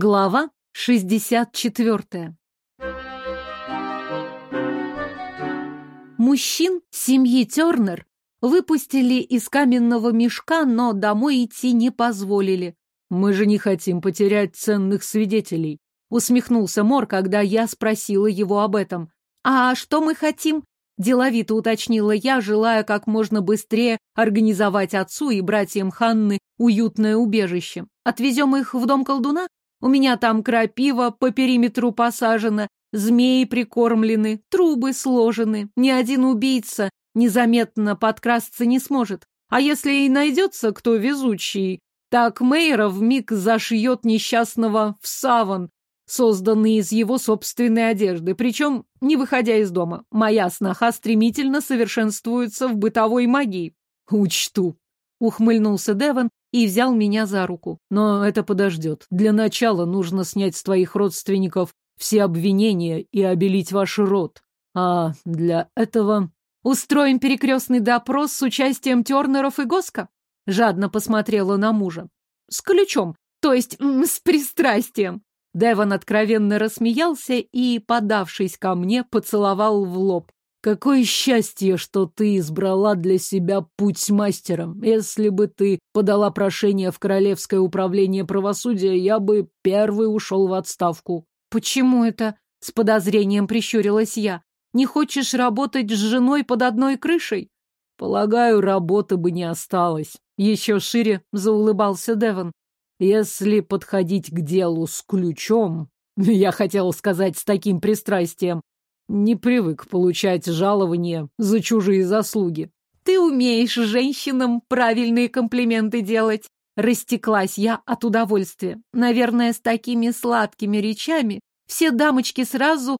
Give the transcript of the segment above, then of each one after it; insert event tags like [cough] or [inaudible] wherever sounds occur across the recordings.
Глава 64. Мужчин семьи Тернер выпустили из каменного мешка, но домой идти не позволили. «Мы же не хотим потерять ценных свидетелей», — усмехнулся Мор, когда я спросила его об этом. «А что мы хотим?» — деловито уточнила я, желая как можно быстрее организовать отцу и братьям Ханны уютное убежище. «Отвезем их в дом колдуна?» У меня там крапива по периметру посажена, змеи прикормлены, трубы сложены. Ни один убийца незаметно подкрасться не сможет. А если и найдется кто везучий, так Мейра вмиг зашьет несчастного в саван, созданный из его собственной одежды, причем не выходя из дома. Моя сноха стремительно совершенствуется в бытовой магии. Учту, ухмыльнулся Деван и взял меня за руку. Но это подождет. Для начала нужно снять с твоих родственников все обвинения и обелить ваш род. А для этого... Устроим перекрестный допрос с участием Тернеров и Госка? Жадно посмотрела на мужа. С ключом, то есть с пристрастием. Деван откровенно рассмеялся и, подавшись ко мне, поцеловал в лоб. Какое счастье, что ты избрала для себя путь мастера. Если бы ты подала прошение в Королевское управление правосудия, я бы первый ушел в отставку. Почему это? С подозрением прищурилась я. Не хочешь работать с женой под одной крышей? Полагаю, работы бы не осталось. Еще шире заулыбался Деван. Если подходить к делу с ключом, [laughs] я хотел сказать с таким пристрастием, не привык получать жалование за чужие заслуги. Ты умеешь женщинам правильные комплименты делать. Растеклась я от удовольствия. Наверное, с такими сладкими речами все дамочки сразу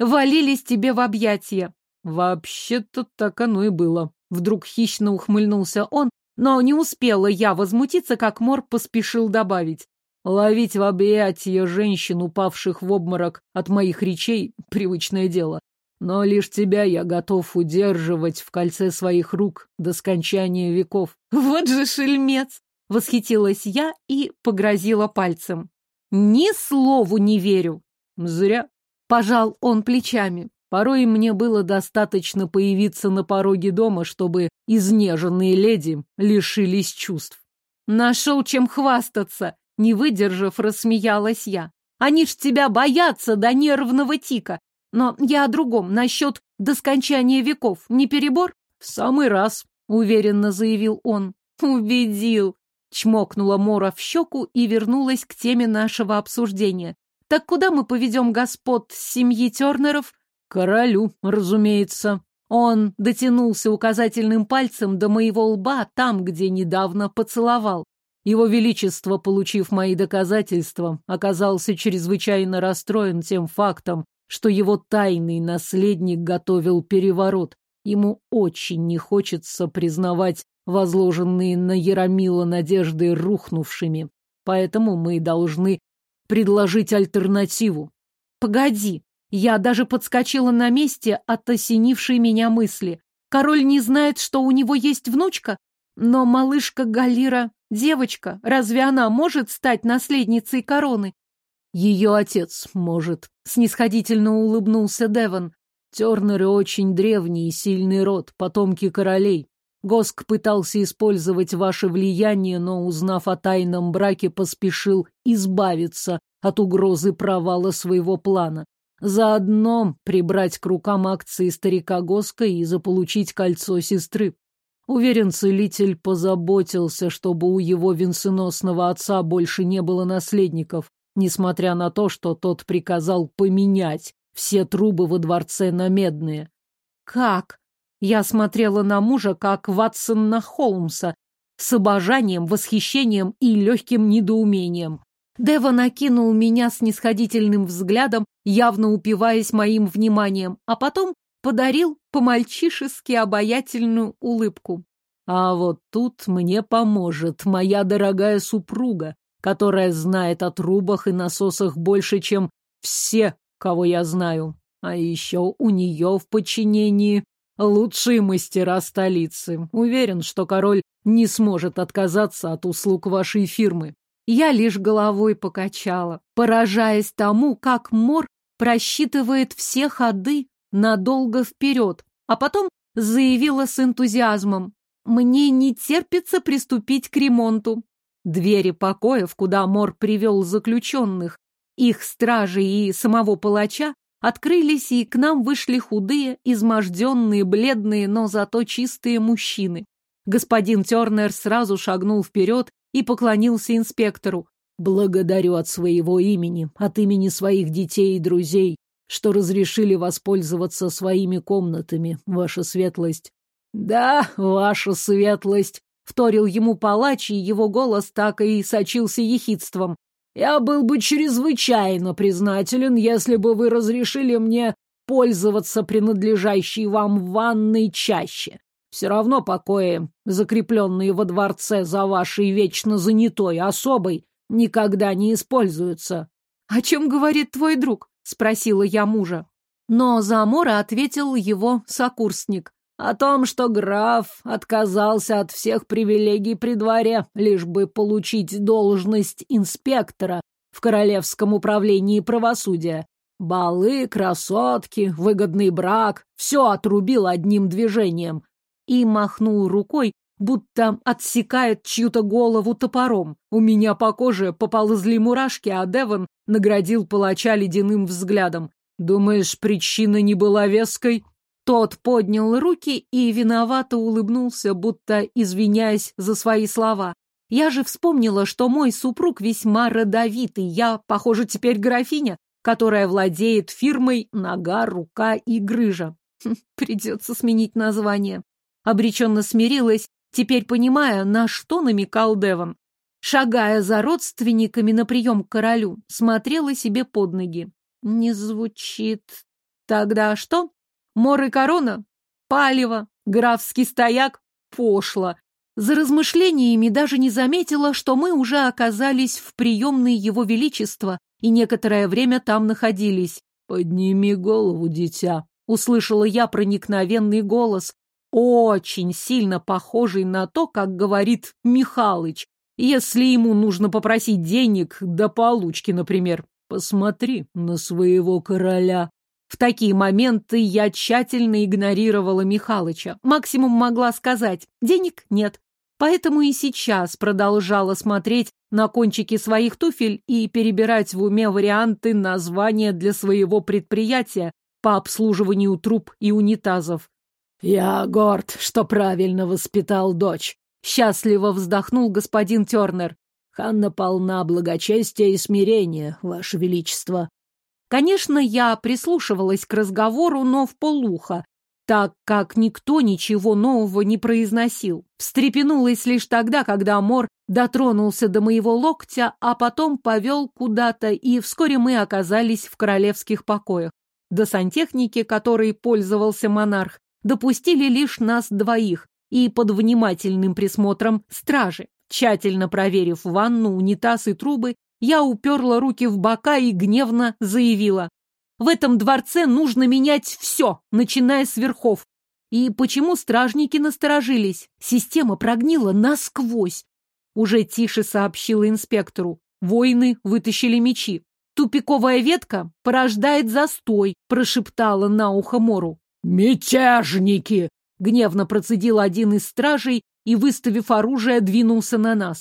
валились тебе в объятия. Вообще-то так оно и было. Вдруг хищно ухмыльнулся он, но не успела я возмутиться, как Мор поспешил добавить. Ловить в объятия женщин, упавших в обморок от моих речей, — привычное дело. Но лишь тебя я готов удерживать в кольце своих рук до скончания веков. Вот же шельмец! Восхитилась я и погрозила пальцем. Ни слову не верю. Зря. Пожал он плечами. Порой мне было достаточно появиться на пороге дома, чтобы изнеженные леди лишились чувств. Нашел чем хвастаться. Не выдержав, рассмеялась я. Они ж тебя боятся до нервного тика. Но я о другом, насчет до скончания веков. Не перебор? В самый раз, уверенно заявил он. Убедил. Чмокнула Мора в щеку и вернулась к теме нашего обсуждения. Так куда мы поведем господ семьи Тернеров? Королю, разумеется. Он дотянулся указательным пальцем до моего лба там, где недавно поцеловал. Его Величество, получив мои доказательства, оказался чрезвычайно расстроен тем фактом, что его тайный наследник готовил переворот. Ему очень не хочется признавать возложенные на Яромила надежды рухнувшими. Поэтому мы должны предложить альтернативу. Погоди, я даже подскочила на месте от осенившей меня мысли. Король не знает, что у него есть внучка? Но малышка Галира — девочка. Разве она может стать наследницей короны? Ее отец может. Снисходительно улыбнулся Деван. Тернеры очень древний и сильный род, потомки королей. Госк пытался использовать ваше влияние, но, узнав о тайном браке, поспешил избавиться от угрозы провала своего плана. Заодно прибрать к рукам акции старика Госка и заполучить кольцо сестры. Уверен, целитель позаботился, чтобы у его венценосного отца больше не было наследников, несмотря на то, что тот приказал поменять все трубы во дворце на медные. Как? Я смотрела на мужа, как Ватсон на Холмса, с обожанием, восхищением и легким недоумением. Дева накинул меня с нисходительным взглядом, явно упиваясь моим вниманием, а потом подарил по-мальчишески обаятельную улыбку. А вот тут мне поможет моя дорогая супруга, которая знает о трубах и насосах больше, чем все, кого я знаю. А еще у нее в подчинении лучшие мастера столицы. Уверен, что король не сможет отказаться от услуг вашей фирмы. Я лишь головой покачала, поражаясь тому, как Мор просчитывает все ходы надолго вперед, а потом заявила с энтузиазмом. «Мне не терпится приступить к ремонту». Двери покоев, куда Мор привел заключенных, их стражи и самого палача, открылись, и к нам вышли худые, изможденные, бледные, но зато чистые мужчины. Господин Тернер сразу шагнул вперед и поклонился инспектору. «Благодарю от своего имени, от имени своих детей и друзей, что разрешили воспользоваться своими комнатами, ваша светлость». «Да, ваша светлость», — вторил ему палач, и его голос так и сочился ехидством. «Я был бы чрезвычайно признателен, если бы вы разрешили мне пользоваться принадлежащей вам ванной чаще. Все равно покои, закрепленные во дворце за вашей вечно занятой особой, никогда не используются. — О чем говорит твой друг? — спросила я мужа. Но за Амора ответил его сокурсник. О том, что граф отказался от всех привилегий при дворе, лишь бы получить должность инспектора в Королевском управлении правосудия. Балы, красотки, выгодный брак — все отрубил одним движением и махнул рукой, будто отсекает чью-то голову топором. У меня по коже поползли мурашки, а Девон наградил палача ледяным взглядом. «Думаешь, причина не была веской?» Тот поднял руки и виновато улыбнулся, будто извиняясь за свои слова. Я же вспомнила, что мой супруг весьма родовитый. Я, похоже, теперь графиня, которая владеет фирмой «Нога, рука и грыжа». Хм, придется сменить название обреченно смирилась, теперь понимая, на что намекал Деван. Шагая за родственниками на прием к королю, смотрела себе под ноги. Не звучит. Тогда что? Мор и корона? Палево. Графский стояк? Пошло. За размышлениями даже не заметила, что мы уже оказались в приемной его величества и некоторое время там находились. «Подними голову, дитя», — услышала я проникновенный голос, очень сильно похожий на то, как говорит Михалыч, если ему нужно попросить денег до получки, например. Посмотри на своего короля. В такие моменты я тщательно игнорировала Михалыча. Максимум могла сказать «денег нет». Поэтому и сейчас продолжала смотреть на кончики своих туфель и перебирать в уме варианты названия для своего предприятия по обслуживанию труб и унитазов. «Я горд, что правильно воспитал дочь», — счастливо вздохнул господин Тернер. «Ханна полна благочестия и смирения, ваше величество». Конечно, я прислушивалась к разговору, но в полуха, так как никто ничего нового не произносил. Встрепенулась лишь тогда, когда Мор дотронулся до моего локтя, а потом повел куда-то, и вскоре мы оказались в королевских покоях. До сантехники, которой пользовался монарх, допустили лишь нас двоих и под внимательным присмотром стражи. Тщательно проверив ванну, унитаз и трубы, я уперла руки в бока и гневно заявила. В этом дворце нужно менять все, начиная с верхов. И почему стражники насторожились? Система прогнила насквозь. Уже тише сообщила инспектору. Воины вытащили мечи. Тупиковая ветка порождает застой, прошептала на ухо Мору. «Мятежники!» — гневно процедил один из стражей и, выставив оружие, двинулся на нас.